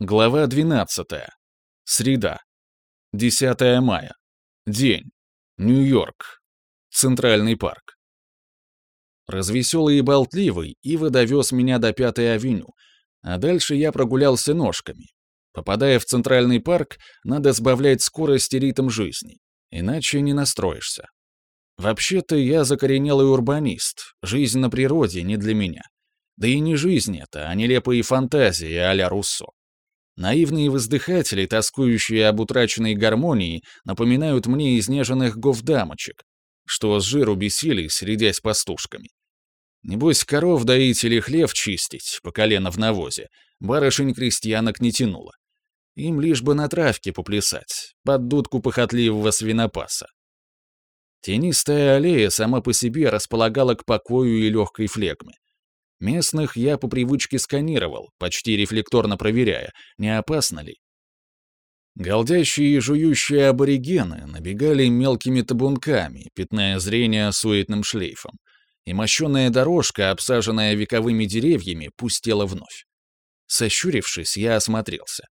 Глава 12. Среда. 10 мая. День. Нью-Йорк. Центральный парк. Развеселый и болтливый, Ива довез меня до Пятой авеню, а дальше я прогулялся ножками. Попадая в Центральный парк, надо сбавлять скорость и ритм жизни, иначе не настроишься. Вообще-то я закоренелый урбанист, жизнь на природе не для меня. Да и не жизнь это, а нелепые фантазии а-ля Руссо. Наивные воздыхатели, тоскующие об утраченной гармонии, напоминают мне изнеженных говдамочек, что с жиру бесились, рядясь пастушками. Небось, коров доить или хлев чистить, по колено в навозе, барышень-крестьянок не тянуло. Им лишь бы на травке поплясать, под дудку похотливого свинопаса. Тенистая аллея сама по себе располагала к покою и легкой флегме. Местных я по привычке сканировал, почти рефлекторно проверяя, не опасно ли. Голдящие и жующие аборигены набегали мелкими табунками, пятная зрение суетным шлейфом, и мощеная дорожка, обсаженная вековыми деревьями, пустела вновь. Сощурившись, я осмотрелся.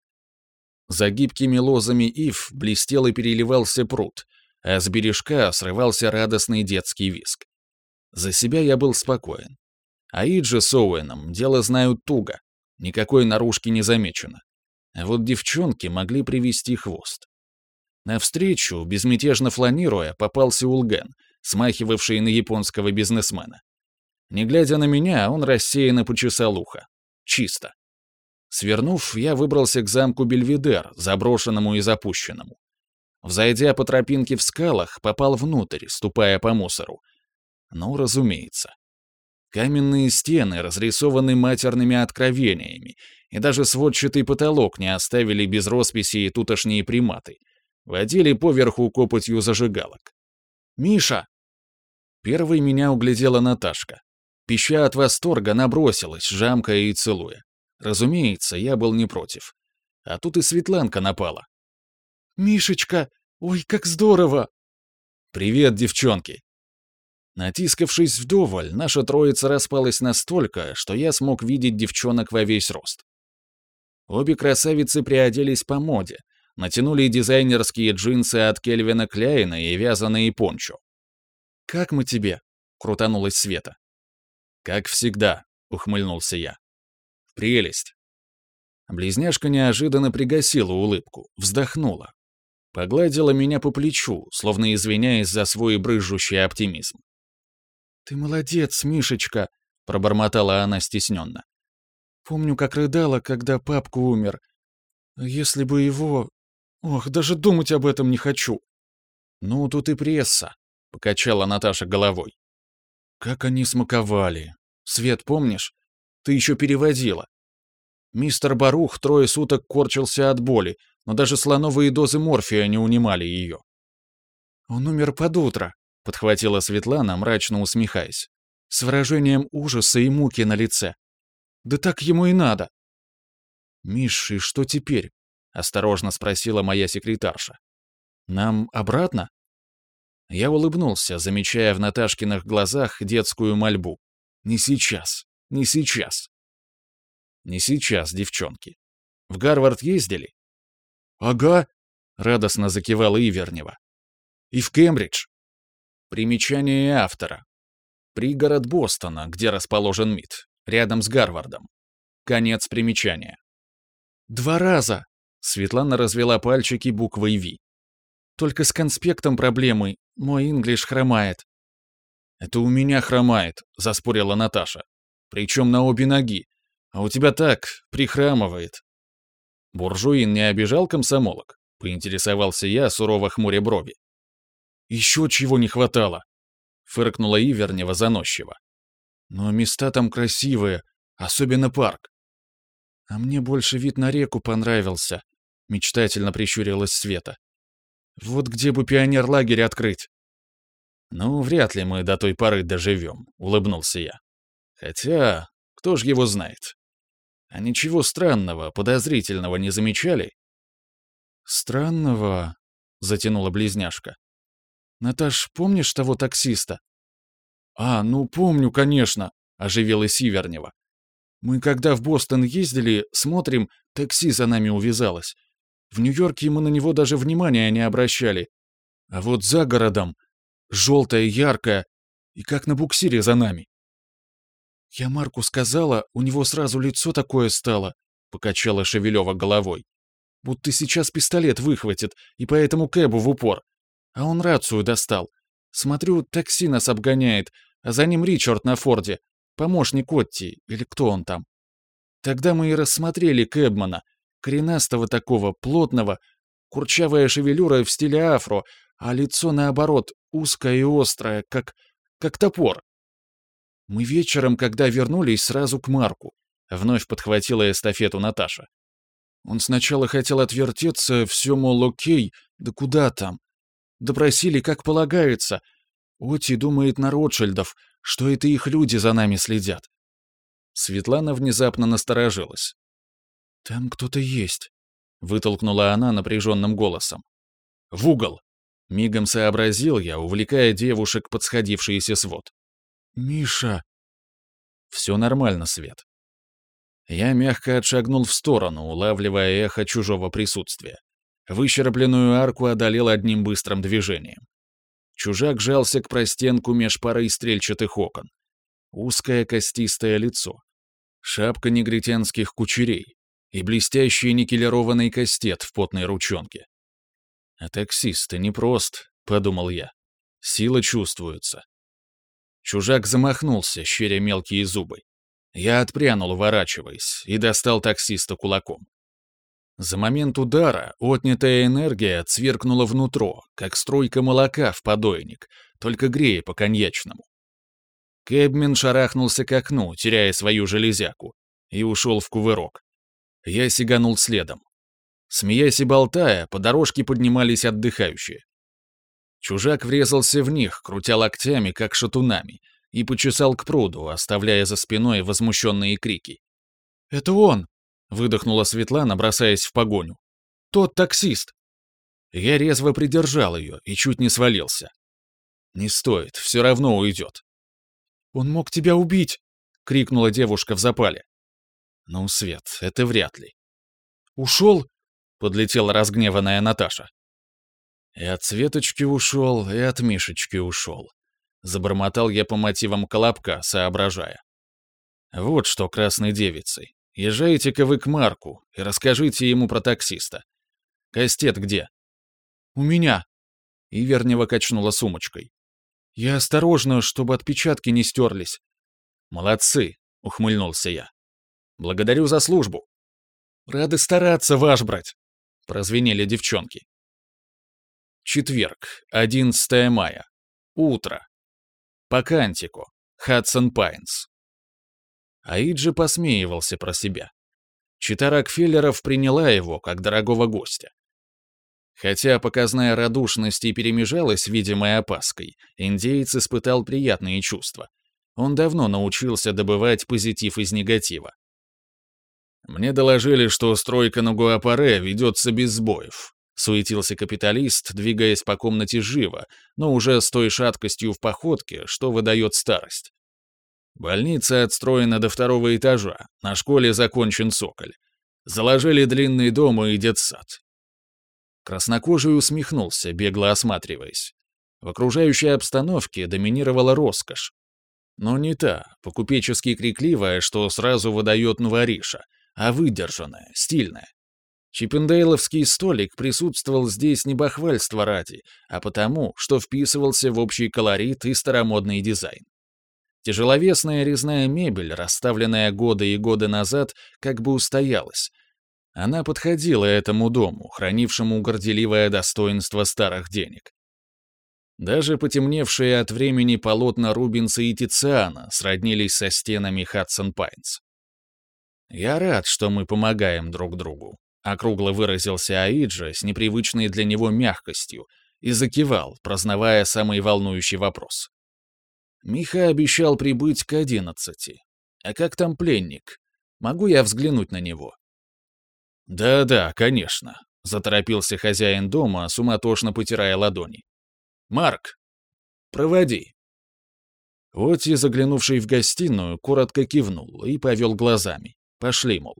За гибкими лозами ив блестел и переливался пруд, а с бережка срывался радостный детский виск. За себя я был спокоен. Аиджи с Оуэном дело знают туго, никакой наружки не замечено. А вот девчонки могли привести хвост. Навстречу, безмятежно фланируя, попался Улген, смахивавший на японского бизнесмена. Не глядя на меня, он рассеянно почесал ухо. Чисто. Свернув, я выбрался к замку Бельведер, заброшенному и запущенному. Взойдя по тропинке в скалах, попал внутрь, ступая по мусору. Ну, разумеется. Каменные стены разрисованы матерными откровениями, и даже сводчатый потолок не оставили без росписи и тутошние приматы. Водили поверху копотью зажигалок. «Миша!» Первой меня углядела Наташка. Пища от восторга набросилась, жамкая и целуя. Разумеется, я был не против. А тут и Светланка напала. «Мишечка! Ой, как здорово!» «Привет, девчонки!» Натискавшись вдоволь, наша троица распалась настолько, что я смог видеть девчонок во весь рост. Обе красавицы приоделись по моде, натянули дизайнерские джинсы от Кельвина Кляйна и вязаные пончо. «Как мы тебе?» — крутанулась Света. «Как всегда», — ухмыльнулся я. «Прелесть». Близняшка неожиданно пригасила улыбку, вздохнула. Погладила меня по плечу, словно извиняясь за свой брызжущий оптимизм. «Ты молодец, Мишечка», — пробормотала она стесненно. «Помню, как рыдала, когда папка умер. Если бы его... Ох, даже думать об этом не хочу». «Ну, тут и пресса», — покачала Наташа головой. «Как они смаковали. Свет, помнишь? Ты еще переводила. Мистер Барух трое суток корчился от боли, но даже слоновые дозы морфия не унимали ее. Он умер под утро, подхватила Светлана, мрачно усмехаясь, с выражением ужаса и муки на лице. «Да так ему и надо!» «Миш, и что теперь?» — осторожно спросила моя секретарша. «Нам обратно?» Я улыбнулся, замечая в Наташкиных глазах детскую мольбу. «Не сейчас, не сейчас». «Не сейчас, девчонки. В Гарвард ездили?» «Ага», — радостно закивал Ивернева. «И в Кембридж. Примечание автора. Пригород Бостона, где расположен МИД, рядом с Гарвардом. Конец примечания. «Два раза!» — Светлана развела пальчики буквой «Ви». «Только с конспектом проблемы. Мой инглиш хромает». «Это у меня хромает», — заспорила Наташа. «Причем на обе ноги. А у тебя так, прихрамывает». «Буржуин не обижал комсомолок?» — поинтересовался я, сурово хмуря брови. Еще чего не хватало!» — фыркнула Ивернева заносчиво. «Но места там красивые, особенно парк». «А мне больше вид на реку понравился», — мечтательно прищурилась Света. «Вот где бы пионер-лагерь открыть?» «Ну, вряд ли мы до той поры доживем», — улыбнулся я. «Хотя, кто ж его знает? А ничего странного, подозрительного не замечали?» «Странного?» — затянула близняшка. Наташ, помнишь того таксиста?» «А, ну помню, конечно», — оживилась Сивернева. Мы когда в Бостон ездили, смотрим, такси за нами увязалось. В Нью-Йорке мы на него даже внимания не обращали. А вот за городом, желтое, яркое, и как на буксире за нами. Я Марку сказала, у него сразу лицо такое стало, покачала Шевелева головой. Будто сейчас пистолет выхватит, и поэтому Кэбу в упор. А он рацию достал. Смотрю, такси нас обгоняет, а за ним Ричард на Форде, помощник Отти, или кто он там. Тогда мы и рассмотрели Кэбмана, коренастого такого, плотного, курчавая шевелюра в стиле афро, а лицо, наоборот, узкое и острое, как... как топор. Мы вечером, когда вернулись, сразу к Марку. Вновь подхватила эстафету Наташа. Он сначала хотел отвертеться, все, мол, окей, да куда там? Допросили, как полагается. Оти думает на Ротшильдов, что это их люди за нами следят. Светлана внезапно насторожилась. «Там кто-то есть», — вытолкнула она напряженным голосом. «В угол!» — мигом сообразил я, увлекая девушек под сходившийся свод. «Миша!» «Все нормально, Свет». Я мягко отшагнул в сторону, улавливая эхо чужого присутствия. Выщербленную арку одолел одним быстрым движением. Чужак жался к простенку меж парой стрельчатых окон. Узкое костистое лицо. Шапка негритянских кучерей и блестящий никелированный кастет в потной ручонке. «А таксист-то непрост», — подумал я. «Сила чувствуется». Чужак замахнулся, щеря мелкие зубы. Я отпрянул, уворачиваясь, и достал таксиста кулаком. За момент удара отнятая энергия цверкнула внутрь, как струйка молока в подойник, только грея по коньячному. Кэбмен шарахнулся к окну, теряя свою железяку, и ушел в кувырок. Я сиганул следом. Смеясь и болтая, по дорожке поднимались отдыхающие. Чужак врезался в них, крутя локтями, как шатунами, и почесал к пруду, оставляя за спиной возмущенные крики. «Это он!» — выдохнула Светлана, бросаясь в погоню. «Тот таксист!» Я резво придержал ее и чуть не свалился. «Не стоит, все равно уйдет». «Он мог тебя убить!» — крикнула девушка в запале. Ну, Свет, это вряд ли. «Ушел?» — подлетела разгневанная Наташа. «И от Светочки ушел, и от Мишечки ушел», — забормотал я по мотивам Колобка, соображая. «Вот что, красной девицы, езжайте-ка вы к Марку и расскажите ему про таксиста. Кастет где?» «У меня», — Ивернева качнула сумочкой. «Я осторожно, чтобы отпечатки не стерлись». «Молодцы», — ухмыльнулся я. Благодарю за службу. Рады стараться, ваш брать, прозвенели девчонки. Четверг, 11 мая. Утро. По кантику. Хадсон Пайнс. Аиджи посмеивался про себя. Чита Рокфеллеров приняла его как дорогого гостя. Хотя показная радушность и перемежалась видимой опаской, индеец испытал приятные чувства. Он давно научился добывать позитив из негатива. Мне доложили, что стройка на Гуапаре ведется без сбоев. Суетился капиталист, двигаясь по комнате живо, но уже с той шаткостью в походке, что выдает старость. Больница отстроена до второго этажа, на школе закончен соколь. Заложили длинный дом и детсад. Краснокожий усмехнулся, бегло осматриваясь. В окружающей обстановке доминировала роскошь. Но не та, покупечески крикливая, что сразу выдает новориша, а выдержанная, стильная. Чиппендейловский столик присутствовал здесь не бахвальство ради, а потому, что вписывался в общий колорит и старомодный дизайн. Тяжеловесная резная мебель, расставленная годы и годы назад, как бы устоялась. Она подходила этому дому, хранившему горделивое достоинство старых денег. Даже потемневшие от времени полотна Рубинса и Тициана сроднились со стенами Хадсон Пайнс. «Я рад, что мы помогаем друг другу», — округло выразился Аиджа с непривычной для него мягкостью и закивал, прознавая самый волнующий вопрос. Миха обещал прибыть к одиннадцати. А как там пленник? Могу я взглянуть на него? Да-да, конечно, заторопился хозяин дома, суматошно потирая ладони. Марк, проводи. Оти, заглянувший в гостиную, коротко кивнул и повел глазами. Пошли, мол.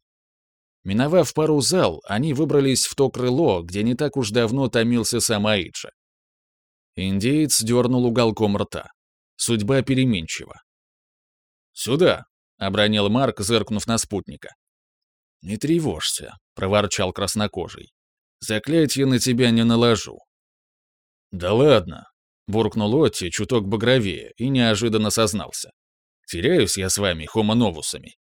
Миновав пару зал, они выбрались в то крыло, где не так уж давно томился сам Аиджа. Индеец дернул уголком рта. Судьба переменчива. «Сюда!» — обронил Марк, зыркнув на спутника. «Не тревожься», — проворчал краснокожий. «Заклятие на тебя не наложу». «Да ладно», — буркнул Отти чуток багровее и неожиданно сознался. «Теряюсь я с вами, хомо-новусами.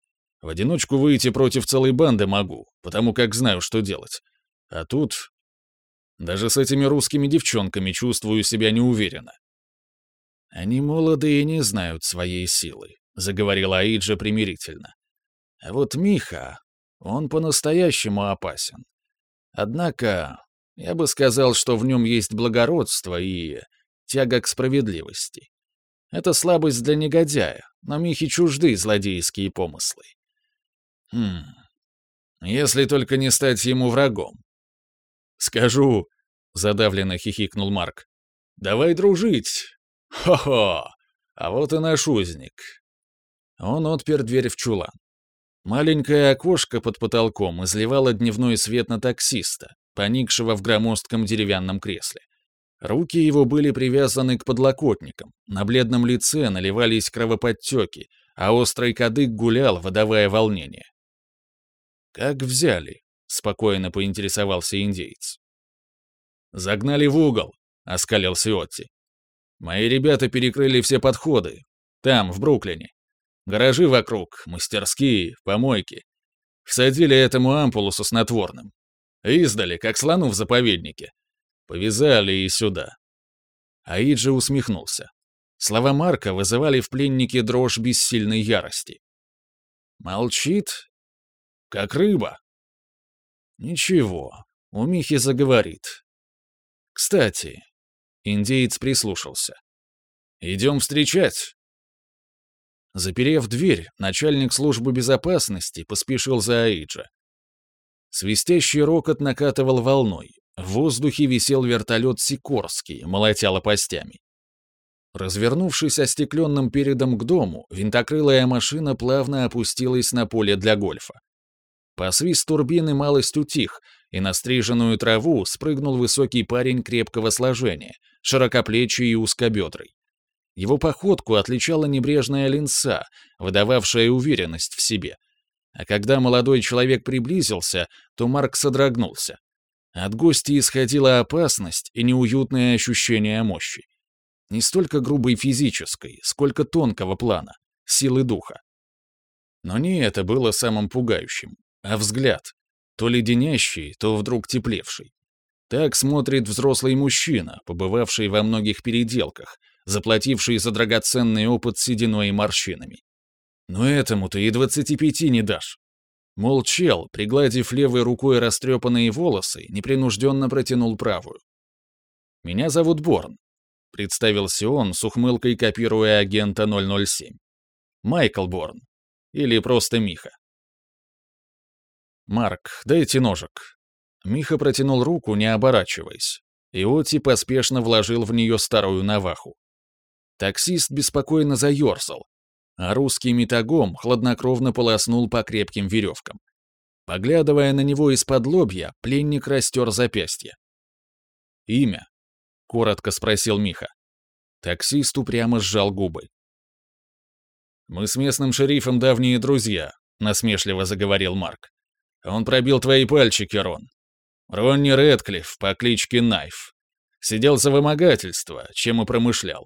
В одиночку выйти против целой банды могу, потому как знаю, что делать. А тут... Даже с этими русскими девчонками чувствую себя неуверенно». «Они молоды и не знают своей силы», — заговорила Аиджа примирительно. «А вот Миха, он по-настоящему опасен. Однако, я бы сказал, что в нем есть благородство и тяга к справедливости. Это слабость для негодяя, но Михе чужды злодейские помыслы. Хм, если только не стать ему врагом. Скажу, задавленно хихикнул Марк. Давай дружить. Хо-хо, а вот и наш узник. Он отпер дверь в чулан. Маленькое окошко под потолком изливало дневной свет на таксиста, поникшего в громоздком деревянном кресле. Руки его были привязаны к подлокотникам, на бледном лице наливались кровоподтеки, а острый кадык гулял, выдавая волнение. «Как взяли?» — спокойно поинтересовался индейец. «Загнали в угол», — оскалился Отти. «Мои ребята перекрыли все подходы. Там, в Бруклине. Гаражи вокруг, мастерские, помойки. Всадили этому ампулу со снотворным. Издали, как слону в заповеднике. Повязали и сюда. Аиджи усмехнулся. Слова Марка вызывали в пленнике дрожь бессильной ярости. Молчит? Как рыба. Ничего, у Михи заговорит. Кстати, индеец прислушался. Идем встречать. Заперев дверь, начальник службы безопасности поспешил за Аиджа. Свистящий рокот накатывал волной. В воздухе висел вертолет Сикорский, молотя лопастями. Развернувшись остекленным передом к дому, винтокрылая машина плавно опустилась на поле для гольфа. Посвист турбины малость утих, и на стриженную траву спрыгнул высокий парень крепкого сложения, широкоплечий и узкобедрый. Его походку отличала небрежная линца, выдававшая уверенность в себе. А когда молодой человек приблизился, то Марк содрогнулся. От гостя исходила опасность и неуютное ощущение мощи. Не столько грубой физической, сколько тонкого плана, силы духа. Но не это было самым пугающим, а взгляд, то леденящий, то вдруг теплевший. Так смотрит взрослый мужчина, побывавший во многих переделках, заплативший за драгоценный опыт сединой и морщинами. Но этому ты и двадцати пяти не дашь. Мол, чел, пригладив левой рукой растрепанные волосы, непринужденно протянул правую. «Меня зовут Борн», — представился он с ухмылкой, копируя агента 007. «Майкл Борн. Или просто Миха». «Марк, дайте ножик». Миха протянул руку, не оборачиваясь. Иоти поспешно вложил в нее старую наваху. Таксист беспокойно заерзал, а русский метагом хладнокровно полоснул по крепким веревкам. Поглядывая на него из-под лобья, пленник растер запястье. «Имя?» — коротко спросил Миха. Таксист упрямо сжал губы. «Мы с местным шерифом давние друзья», — насмешливо заговорил Марк. «Он пробил твои пальчики, Рон. Ронни Редклифф по кличке Найф. Сидел за вымогательство, чем и промышлял.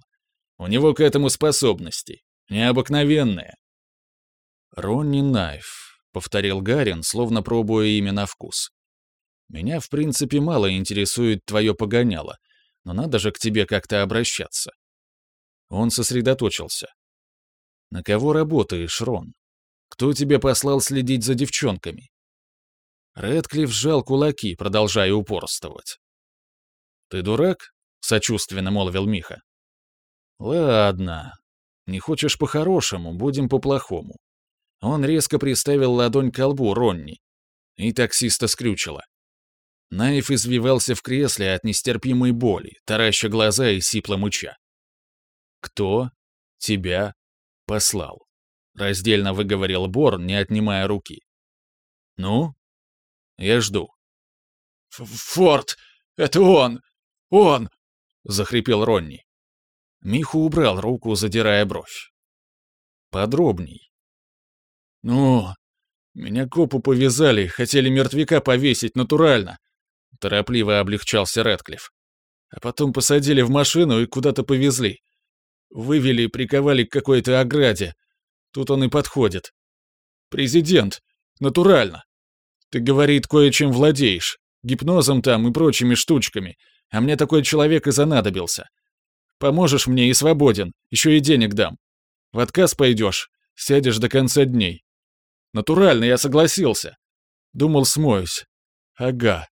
У него к этому способности. Необыкновенные. «Ронни Найф», — повторил Гарин, словно пробуя имя на вкус. «Меня, в принципе, мало интересует твое погоняло, но надо же к тебе как-то обращаться». Он сосредоточился. «На кого работаешь, Рон? Кто тебе послал следить за девчонками?» Редклифф сжал кулаки, продолжая упорствовать. «Ты дурак?» — сочувственно молвил Миха. «Ладно. Не хочешь по-хорошему, будем по-плохому». Он резко приставил ладонь к колбу Ронни, и таксиста скрючило. Наив извивался в кресле от нестерпимой боли, тараща глаза и сипло мыча. «Кто? Тебя? Послал. Раздельно выговорил Борн, не отнимая руки. Ну? Я жду. «Форд! Это он! Он!» — захрипел Ронни. Миху убрал руку, задирая бровь. Подробней. «Ну, меня копу повязали, хотели мертвяка повесить натурально», — торопливо облегчался Рэдклифф. «А потом посадили в машину и куда-то повезли. Вывели, приковали к какой-то ограде. Тут он и подходит. Президент. Натурально. Ты, говорит, кое-чем владеешь. Гипнозом там и прочими штучками. А мне такой человек и занадобился. Поможешь мне и свободен. Еще и денег дам. В отказ пойдешь. Сядешь до конца дней. Натурально, я согласился. Думал, смоюсь. Ага.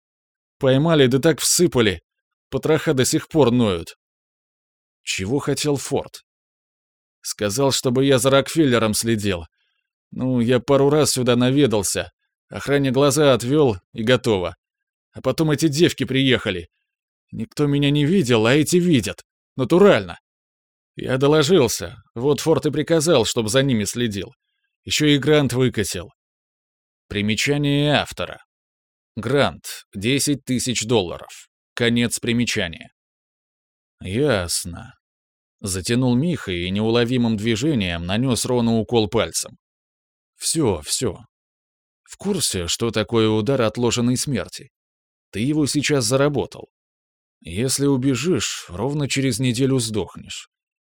Поймали, да так всыпали. Потроха до сих пор ноют. Чего хотел Форд? Сказал, чтобы я за Рокфеллером следил. Ну, я пару раз сюда наведался. Охране глаза отвел и готово. А потом эти девки приехали. Никто меня не видел, а эти видят. Натурально. Я доложился. Вот Форд и приказал, чтобы за ними следил. Еще и грант выкатил. Примечание автора. Грант — 10 тысяч долларов. Конец примечания. Ясно. Затянул Миха и неуловимым движением нанес Рону укол пальцем. Все, все. В курсе, что такое удар отложенной смерти? Ты его сейчас заработал. Если убежишь, ровно через неделю сдохнешь.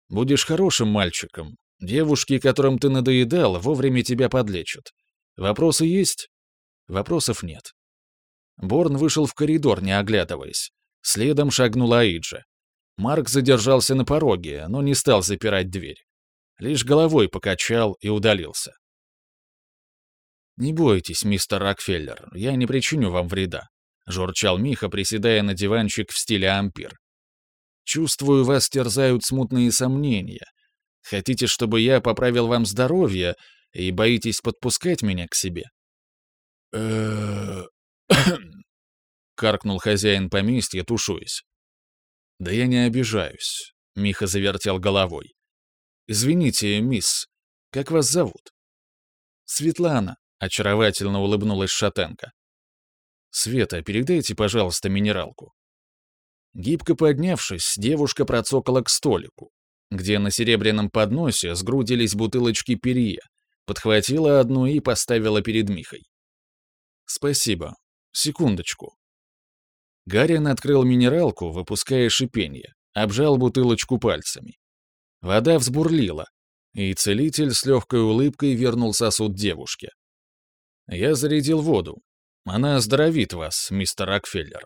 Будешь хорошим мальчиком. Девушки, которым ты надоедал, вовремя тебя подлечат. Вопросы есть? Вопросов нет. Борн вышел в коридор, не оглядываясь. Следом шагнула Аиджа. Марк задержался на пороге, но не стал запирать дверь. Лишь головой покачал и удалился. «Не бойтесь, мистер Рокфеллер, я не причиню вам вреда», — журчал Миха, приседая на диванчик в стиле ампир. «Чувствую, вас терзают смутные сомнения. Хотите, чтобы я поправил вам здоровье и боитесь подпускать меня к себе?» каркнул хозяин поместья, тушуясь. «Да я не обижаюсь», — Миха завертел головой. «Извините, мисс, как вас зовут?» «Светлана», — очаровательно улыбнулась Шатенко. «Света, передайте, пожалуйста, минералку». Гибко поднявшись, девушка процокала к столику, где на серебряном подносе сгрудились бутылочки перье, подхватила одну и поставила перед Михой. «Спасибо. Секундочку». Гарин открыл минералку, выпуская шипенье, обжал бутылочку пальцами. Вода взбурлила, и целитель с легкой улыбкой вернул сосуд девушке. «Я зарядил воду. Она оздоровит вас, мистер Рокфеллер».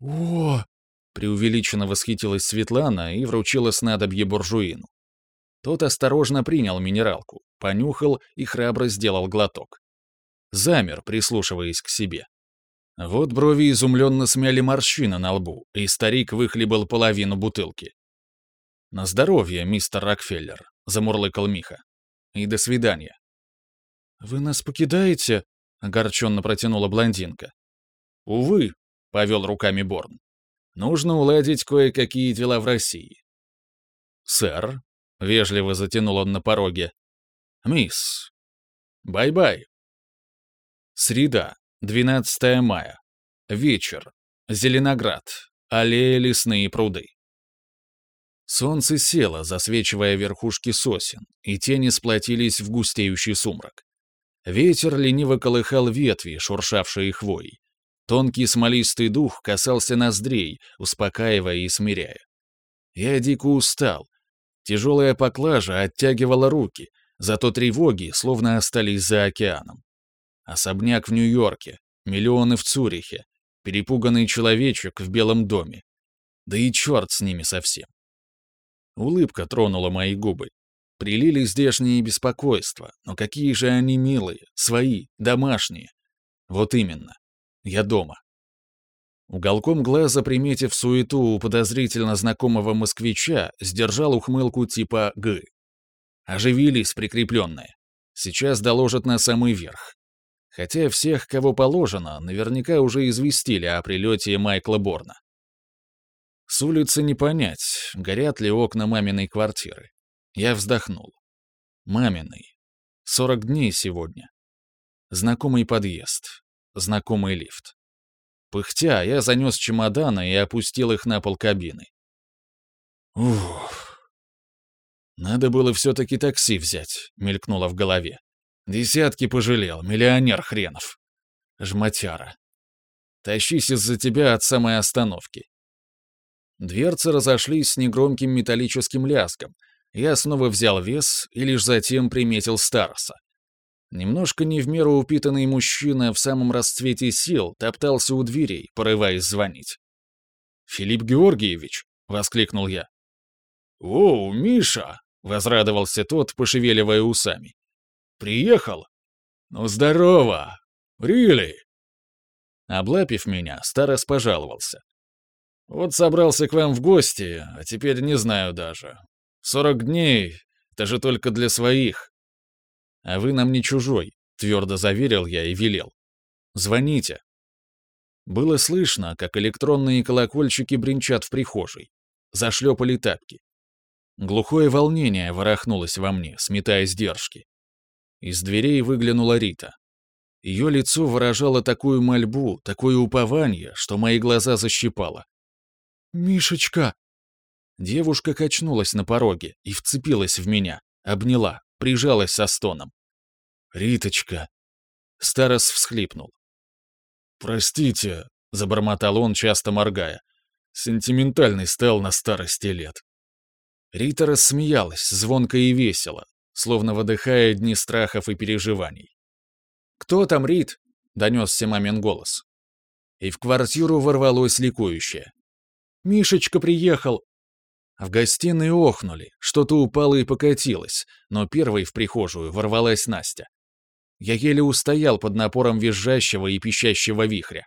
«О!» — преувеличенно восхитилась Светлана и вручила снадобье буржуину. Тот осторожно принял минералку, понюхал и храбро сделал глоток. Замер, прислушиваясь к себе. Вот брови изумленно смяли морщины на лбу, и старик выхлебал половину бутылки. «На здоровье, мистер Рокфеллер», — замурлыкал Миха. «И до свидания». «Вы нас покидаете?» — огорченно протянула блондинка. «Увы», — повел руками Борн. «Нужно уладить кое-какие дела в России». «Сэр», — вежливо затянул он на пороге. «Мисс». «Бай-бай». Среда, 12 мая. Вечер. Зеленоград. Аллея лесные пруды. Солнце село, засвечивая верхушки сосен, и тени сплотились в густеющий сумрак. Ветер лениво колыхал ветви, шуршавшие хвоей. Тонкий смолистый дух касался ноздрей, успокаивая и смиряя. Я дико устал. Тяжелая поклажа оттягивала руки, зато тревоги словно остались за океаном. Особняк в Нью-Йорке, миллионы в Цюрихе, перепуганный человечек в Белом доме. Да и черт с ними совсем. Улыбка тронула мои губы. Прилили здешние беспокойства, но какие же они милые, свои, домашние. Вот именно. Я дома. Уголком глаза, приметив суету у подозрительно знакомого москвича, сдержал ухмылку типа «Г». Оживились прикрепленные. Сейчас доложат на самый верх. Хотя всех, кого положено, наверняка уже известили о прилете Майкла Борна. С улицы не понять, горят ли окна маминой квартиры. Я вздохнул. Маминой. 40 дней сегодня. Знакомый подъезд. Знакомый лифт. Пыхтя, я занес чемоданы и опустил их на пол кабины. Уф. Надо было все-таки такси взять, мелькнуло в голове. Десятки пожалел, миллионер хренов. Жматяра. Тащись из-за тебя от самой остановки. Дверцы разошлись с негромким металлическим лязгом. Я снова взял вес и лишь затем приметил Староса. Немножко не в меру упитанный мужчина в самом расцвете сил топтался у дверей, порываясь звонить. «Филипп Георгиевич!» — воскликнул я. «О, Миша!» — возрадовался тот, пошевеливая усами. «Приехал? Ну, здорово! Рили!» Облапив меня, Старос пожаловался. «Вот собрался к вам в гости, а теперь не знаю даже. Сорок дней — это же только для своих. А вы нам не чужой», — твердо заверил я и велел. «Звоните». Было слышно, как электронные колокольчики бренчат в прихожей. Зашлепали тапки. Глухое волнение ворохнулось во мне, сметая сдержки. Из дверей выглянула Рита. Ее лицо выражало такую мольбу, такое упование, что мои глаза защипало. «Мишечка!» Девушка качнулась на пороге и вцепилась в меня, обняла, прижалась со стоном. «Риточка!» Старос всхлипнул. «Простите», — забормотал он, часто моргая. «Сентиментальный стал на старости лет». Рита рассмеялась, звонко и весело, словно выдыхая дни страхов и переживаний. «Кто там, Рит?» — донесся мамин голос. И в квартиру ворвалось ликующее. «Мишечка приехал!» В гостиной охнули, что-то упало и покатилось, но первой в прихожую ворвалась Настя. Я еле устоял под напором визжащего и пищащего вихря.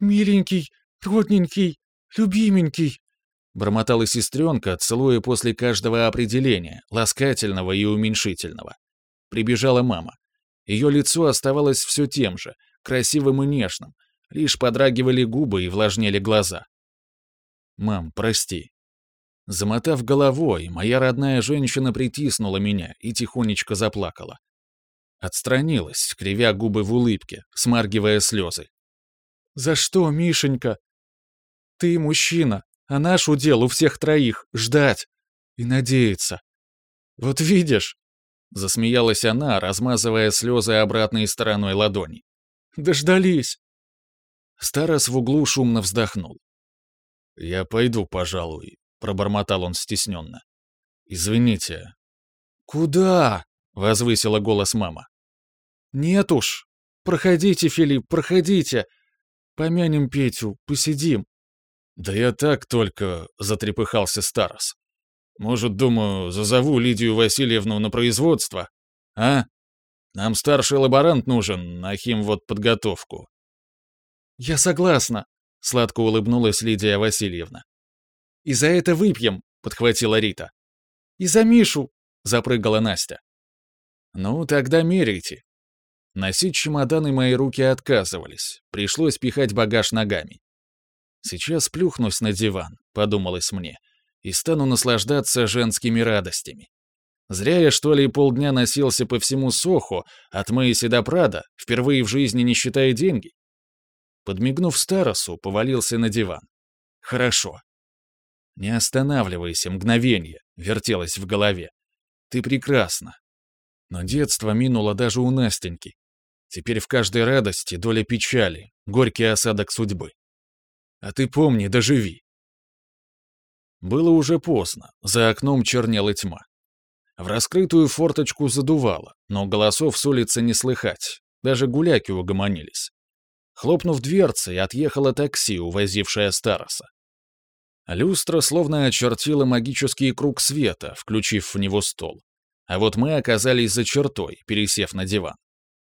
«Миленький, родненький, любименький!» бормотала сестренка, целуя после каждого определения, ласкательного и уменьшительного. Прибежала мама. Ее лицо оставалось все тем же, красивым и нежным, лишь подрагивали губы и влажнели глаза. «Мам, прости». Замотав головой, моя родная женщина притиснула меня и тихонечко заплакала. Отстранилась, кривя губы в улыбке, смаргивая слезы. «За что, Мишенька? Ты мужчина, а наш удел у всех троих — ждать и надеяться. Вот видишь, Засмеялась она, размазывая слезы обратной стороной ладони. «Дождались!» Старос в углу шумно вздохнул. «Я пойду, пожалуй», — пробормотал он стесненно. «Извините». «Куда?» — возвысила голос мама. «Нет уж. Проходите, Филипп, проходите. Помянем Петю, посидим». «Да я так только», — затрепыхался Старос. Может, думаю, зазову Лидию Васильевну на производство? А? Нам старший лаборант нужен, на хим вот подготовку. Я согласна, сладко улыбнулась Лидия Васильевна. И за это выпьем, подхватила Рита. И за Мишу, запрыгала Настя. Ну, тогда меряйте. Носить чемоданы мои руки отказывались, пришлось пихать багаж ногами. Сейчас плюхнусь на диван, подумалось мне, и стану наслаждаться женскими радостями. Зря я, что ли, полдня носился по всему Сохо, от Мэйси до Прада, впервые в жизни не считая деньги. Подмигнув Старосу, повалился на диван. Хорошо. Не останавливайся, мгновенье, вертелось в голове. Ты прекрасна. Но детство минуло даже у Настеньки. Теперь в каждой радости доля печали, горький осадок судьбы. А ты помни, доживи. Было уже поздно, за окном чернела тьма. В раскрытую форточку задувало, но голосов с улицы не слыхать, даже гуляки угомонились. Хлопнув дверцей, отъехало такси, увозившее Староса. Люстра словно очертила магический круг света, включив в него стол. А вот мы оказались за чертой, пересев на диван.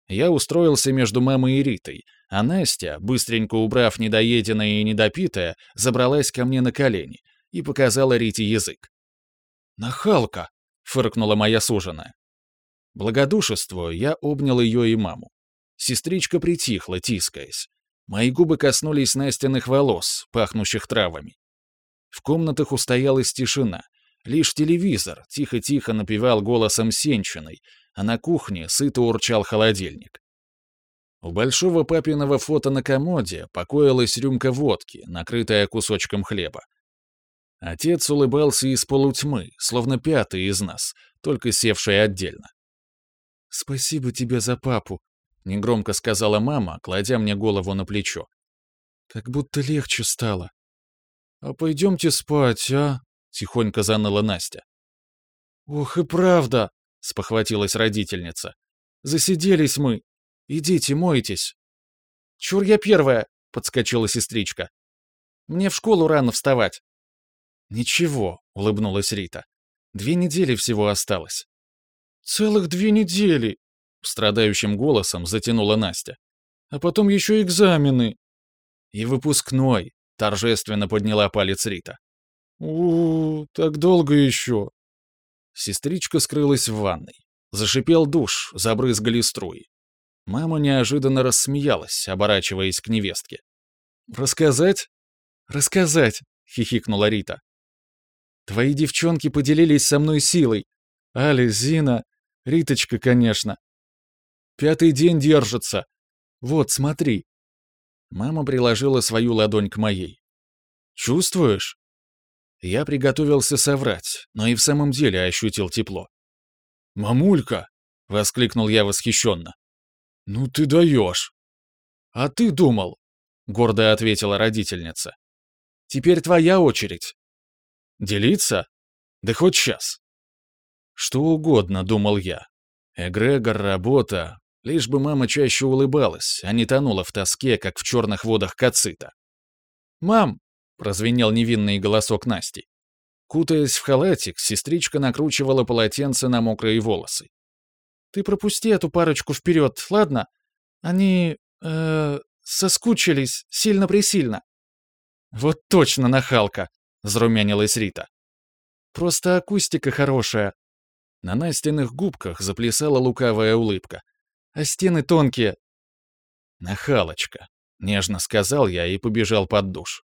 Я устроился между мамой и Ритой, а Настя, быстренько убрав недоеденное и недопитое, забралась ко мне на колени — и показала Рите язык. «Нахалка!» — фыркнула моя суженая. Благодушествуя, я обнял ее и маму. Сестричка притихла, тискаясь. Мои губы коснулись Настиных волос, пахнущих травами. В комнатах устоялась тишина, Лишь телевизор тихо-тихо напевал голосом Сенчиной, а на кухне сыто урчал холодильник. У большого папиного фото на комоде покоилась рюмка водки, накрытая кусочком хлеба. Отец улыбался из полутьмы, словно пятый из нас, только севший отдельно. «Спасибо тебе за папу», — негромко сказала мама, кладя мне голову на плечо. «Как будто легче стало». «А пойдемте спать, а?» — тихонько заныла Настя. «Ох и правда!» — спохватилась родительница. «Засиделись мы. Идите, мойтесь». «Чур я первая!» — подскочила сестричка. «Мне в школу рано вставать». «Ничего», — улыбнулась Рита. «Две недели всего осталось». «Целых две недели!» — страдающим голосом затянула Настя. «А потом еще экзамены». «И выпускной», — торжественно подняла палец Рита. у, -у так долго еще». Сестричка скрылась в ванной. Зашипел душ, забрызгали струи. Мама неожиданно рассмеялась, оборачиваясь к невестке. «Рассказать?» «Рассказать», — хихикнула Рита. «Твои девчонки поделились со мной силой. Аля, Зина, Риточка, конечно. Пятый день держится. Вот, смотри». Мама приложила свою ладонь к моей. «Чувствуешь?» Я приготовился соврать, но и в самом деле ощутил тепло. «Мамулька!» — воскликнул я восхищенно. «Ну ты даешь!» «А ты думал?» — гордо ответила родительница. «Теперь твоя очередь». «Делиться? Да хоть сейчас». Что угодно, думал я. Эгрегор, работа, лишь бы мама чаще улыбалась, а не тонула в тоске, как в черных водах кацита. «Мам!» — прозвенел невинный голосок Насти. Кутаясь в халатик, сестричка накручивала полотенце на мокрые волосы. Ты пропусти эту парочку вперед, ладно? Они... э соскучились сильно-пресильно». «Вот точно нахалка!» — зарумянилась Рита. «Просто акустика хорошая». На Настиных губках заплясала лукавая улыбка. «А стены тонкие». «Нахалочка», — нежно сказал я и побежал под душ.